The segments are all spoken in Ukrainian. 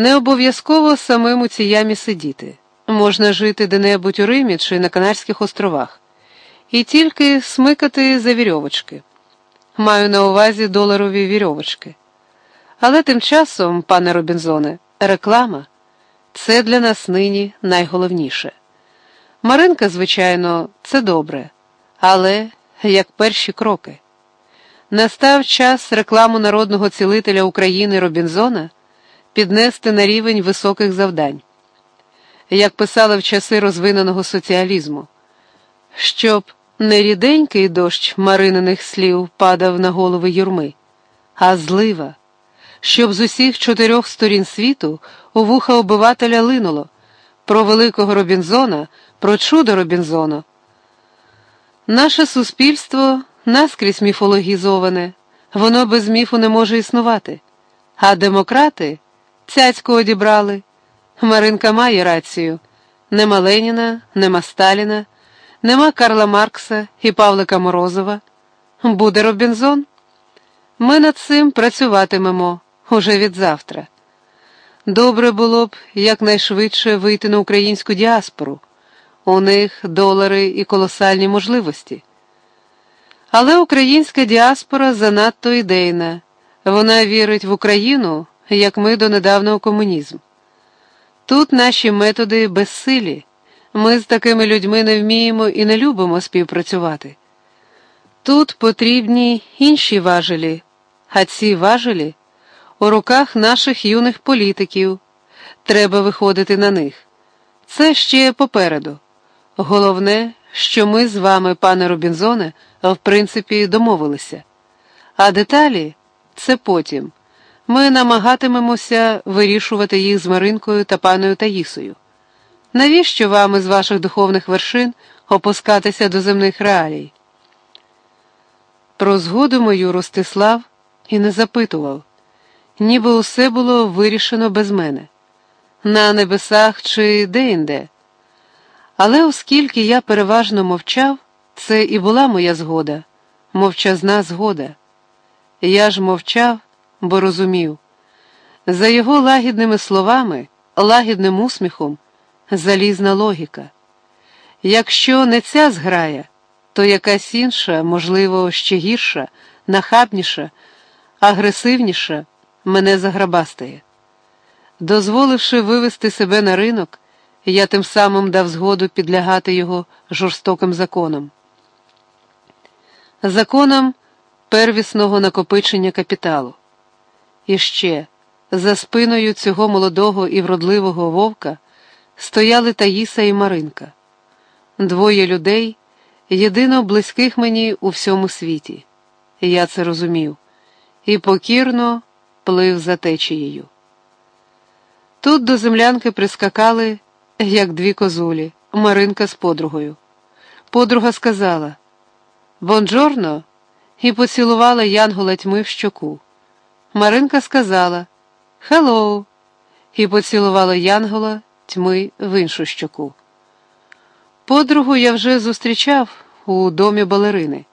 Не обов'язково самим у цій ямі сидіти. Можна жити де-небудь у Римі чи на Канарських островах, і тільки смикати за вірьовочки. Маю на увазі доларові вірьовочки. Але тим часом, пане Робінзоне, реклама це для нас нині найголовніше. Маринка, звичайно, це добре, але як перші кроки. Настав час рекламу народного цілителя України Робінзона піднести на рівень високих завдань, як писали в часи розвиненого соціалізму, щоб не ріденький дощ марининих слів падав на голови юрми, а злива, щоб з усіх чотирьох сторін світу у вуха обивателя линуло про великого Робінзона, про чудо Робінзона. Наше суспільство наскрізь міфологізоване, воно без міфу не може існувати, а демократи цяцьку одібрали. Маринка має рацію нема Леніна, нема Сталіна. Нема Карла Маркса і Павлика Морозова. Буде Робінзон. Ми над цим працюватимемо уже від завтра. Добре було б якнайшвидше вийти на українську діаспору. У них долари і колосальні можливості. Але українська діаспора занадто ідейна. Вона вірить в Україну, як ми до недавнього комунізм. Тут наші методи безсилі. Ми з такими людьми не вміємо і не любимо співпрацювати. Тут потрібні інші важелі, а ці важелі у руках наших юних політиків. Треба виходити на них. Це ще попереду. Головне, що ми з вами, пане Робінзоне, в принципі, домовилися. А деталі це потім. Ми намагатимемося вирішувати їх з Маринкою та паною Таїсою. Навіщо вам із ваших духовних вершин опускатися до земних реалій? Про згоду мою Ростислав і не запитував, ніби усе було вирішено без мене, на небесах чи де-інде. Але оскільки я переважно мовчав, це і була моя згода, мовчазна згода. Я ж мовчав, бо розумів, за його лагідними словами, лагідним усміхом залізна логіка. Якщо не ця зграя, то якась інша, можливо, ще гірша, нахабніша, агресивніша мене заграбастає. Дозволивши вивести себе на ринок, я тим самим дав згоду підлягати його жорстоким законам. Законам первісного накопичення капіталу. І ще, за спиною цього молодого і вродливого вовка стояли Таїса і Маринка, двоє людей, єдино близьких мені у всьому світі. Я це розумів, і покірно плив за течією. Тут до землянки прискакали, як дві козулі, Маринка з подругою. Подруга сказала Buongiorno, і поцілувала Янгола тьми в щоку. Маринка сказала Hello, і поцілувала Янгола тьми в іншу щоку. Подругу я вже зустрічав у домі балерини.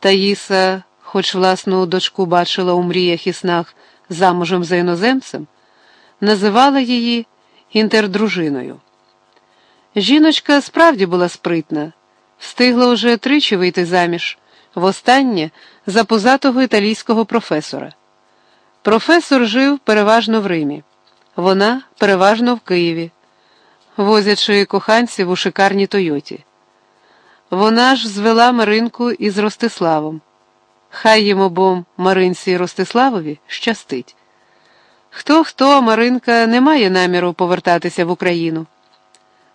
Таїса, хоч власну дочку бачила у мріях і снах замужем за іноземцем, називала її інтердружиною. Жіночка справді була спритна, встигла уже тричі вийти заміж, востаннє за позатого італійського професора. Професор жив переважно в Римі вона переважно в Києві, возячи коханців у шикарній Тойоті. Вона ж звела Маринку із Ростиславом. Хай їм обом Маринці і Ростиславові щастить. Хто хто Маринка не має наміру повертатися в Україну.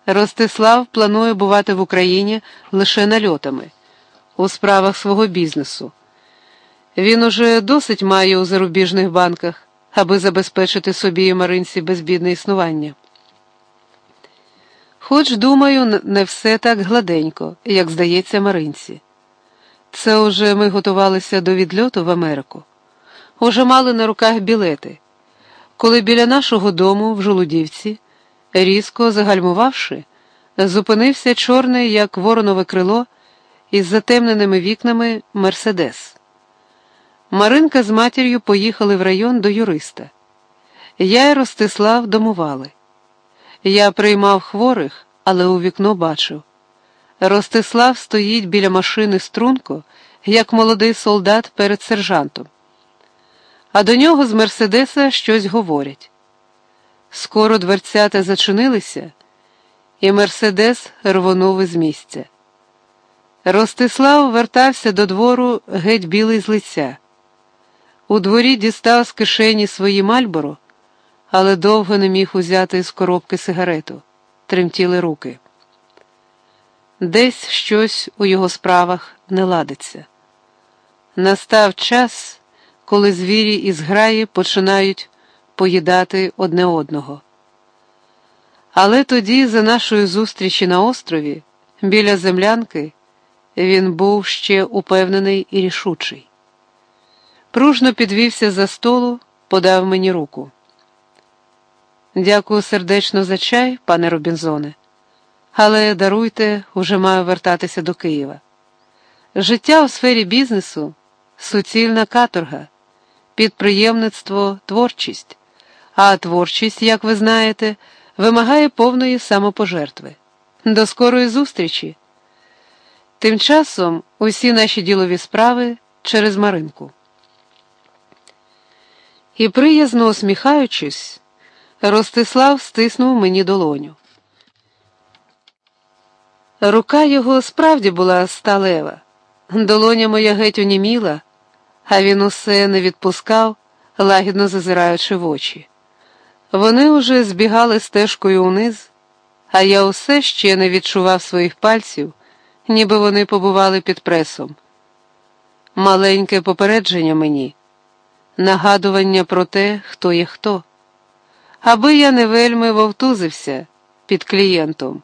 Ростислав планує бувати в Україні лише нальотами у справах свого бізнесу. Він уже досить має у зарубіжних банках аби забезпечити собі і Маринці безбідне існування. Хоч, думаю, не все так гладенько, як здається Маринці. Це уже ми готувалися до відльоту в Америку, уже мали на руках білети. Коли біля нашого дому в Жолудівці, різко загальмувавши, зупинився чорний, як воронове крило, із затемненими вікнами Мерседес. Маринка з матір'ю поїхали в район до юриста. Я й Ростислав домували. Я приймав хворих, але у вікно бачив. Ростислав стоїть біля машини струнко, як молодий солдат перед сержантом. А до нього з Мерседеса щось говорять. Скоро дверцята зачинилися, і Мерседес рвонув із місця. Ростислав вертався до двору геть білий з лиця. У дворі дістав з кишені свої мальборо, але довго не міг узяти з коробки сигарету, тремтіли руки. Десь щось у його справах не ладиться. Настав час, коли звірі і зграї починають поїдати одне одного. Але тоді, за нашої зустрічі на острові, біля землянки, він був ще упевнений і рішучий. Пружно підвівся за столу, подав мені руку. Дякую сердечно за чай, пане Робінзоне, але даруйте, уже маю вертатися до Києва. Життя у сфері бізнесу суцільна каторга, підприємництво, творчість, а творчість, як ви знаєте, вимагає повної самопожертви. До скорої зустрічі. Тим часом усі наші ділові справи через Маринку. І приязно усміхаючись, Ростислав стиснув мені долоню. Рука його справді була сталева, долоня моя геть уніміла, а він усе не відпускав, лагідно зазираючи в очі. Вони уже збігали стежкою униз, а я усе ще не відчував своїх пальців, ніби вони побували під пресом. Маленьке попередження мені, нагадування про те, хто є хто, аби я не вельми вовтузився під клієнтом.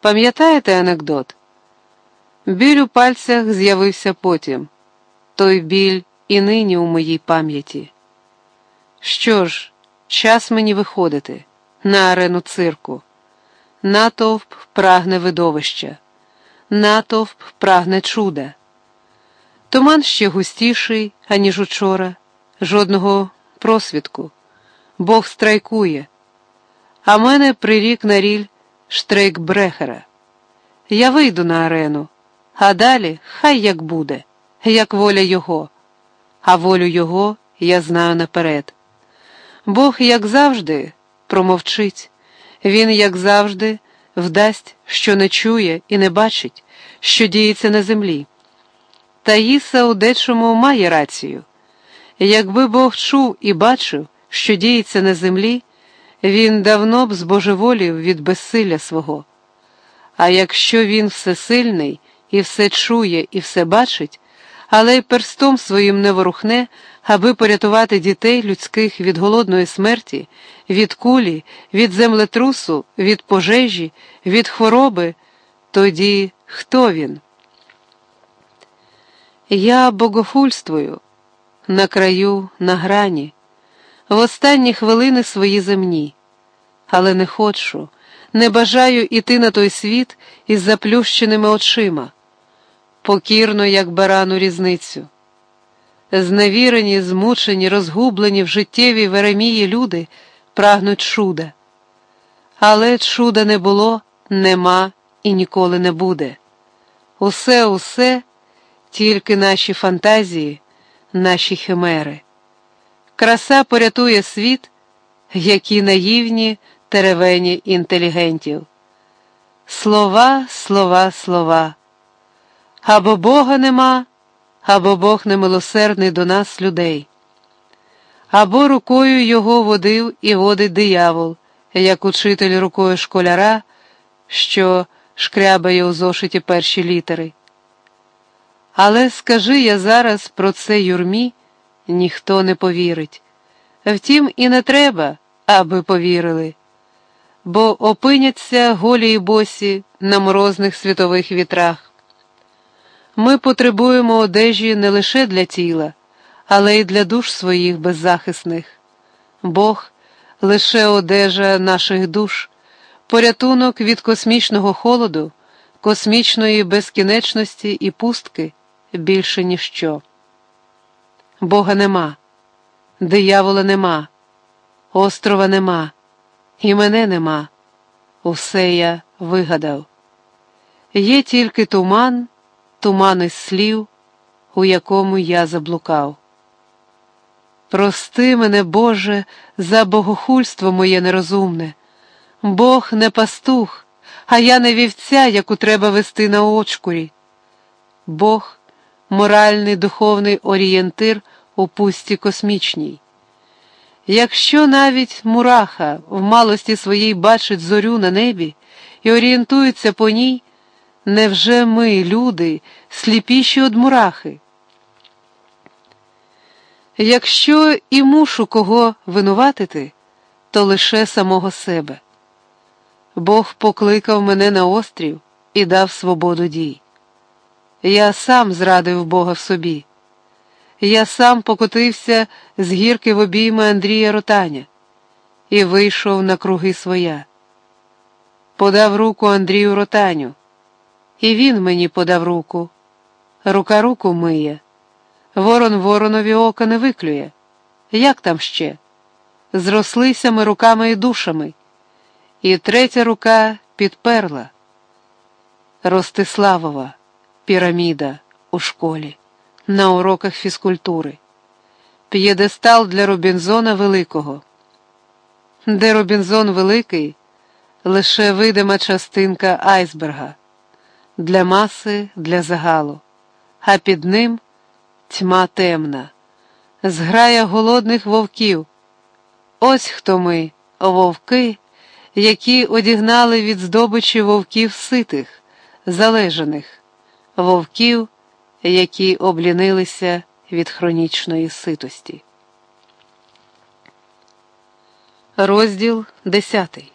Пам'ятаєте анекдот? Біль у пальцях з'явився потім, той біль і нині у моїй пам'яті. Що ж, час мені виходити на арену цирку. Натовп прагне видовища, натовп прагне чуда. Туман ще густіший, аніж учора, жодного просвідку. Бог страйкує, а мене прирік на ріль штрейк Брехера. Я вийду на арену, а далі хай як буде, як воля його, а волю його я знаю наперед. Бог, як завжди, промовчить, він, як завжди, вдасть, що не чує і не бачить, що діється на землі. Таїса у дечому має рацію. Якби Бог чув і бачив, що діється на землі, він давно б збожеволів від безсилля свого. А якщо він всесильний і все чує, і все бачить, але й перстом своїм не ворухне, аби порятувати дітей людських від голодної смерті, від кулі, від землетрусу, від пожежі, від хвороби, тоді хто він? Я богофульствую на краю, на грані, в останні хвилини свої земні, але не хочу, не бажаю іти на той світ із заплющеними очима, покірно, як барану різницю. Зневірені, змучені, розгублені в життєвій Веремії люди прагнуть чуда. Але чуда не було, нема і ніколи не буде. Усе, усе тільки наші фантазії, наші химери. Краса порятує світ, які наївні теревені інтелігентів. Слова, слова, слова. Або Бога нема, або Бог немилосердний до нас, людей. Або рукою його водив і водить диявол, як учитель рукою школяра, що шкрябає у зошиті перші літери. Але скажи я зараз про це юрмі, ніхто не повірить. Втім, і не треба, аби повірили, бо опиняться голі й босі на морозних світових вітрах. Ми потребуємо одежі не лише для тіла, але й для душ своїх беззахисних. Бог лише одежа наших душ, порятунок від космічного холоду, космічної безкінечності і пустки більше ніщо. Бога нема, диявола нема, Острова нема, і мене нема. Усе я вигадав. Є тільки туман, туман із слів, у якому я заблукав. Прости мене, Боже, за богохульство моє нерозумне. Бог не пастух, а я не вівця, яку треба вести на очкурі. Бог моральний духовний орієнтир у пусті космічній. Якщо навіть мураха в малості своїй бачить зорю на небі і орієнтується по ній, невже ми, люди, сліпіші од мурахи? Якщо і мушу кого винуватити, то лише самого себе. Бог покликав мене на острів і дав свободу дій. Я сам зрадив Бога в собі. Я сам покотився з гірки в обійми Андрія Ротаня і вийшов на круги своя. Подав руку Андрію Ротаню, і він мені подав руку. Рука руку миє. Ворон воронові ока не виклює. Як там ще? Зрослися ми руками і душами, і третя рука підперла. Ростиславова, піраміда у школі, на уроках фізкультури, п'єдестал для Робінзона Великого. Де Робінзон Великий лише видима частинка айсберга, для маси, для загалу, а під ним тьма темна, зграя голодних вовків. Ось хто ми, вовки, які одігнали від здобичі вовків ситих, залежаних, вовків, які облінилися від хронічної ситості. Розділ десятий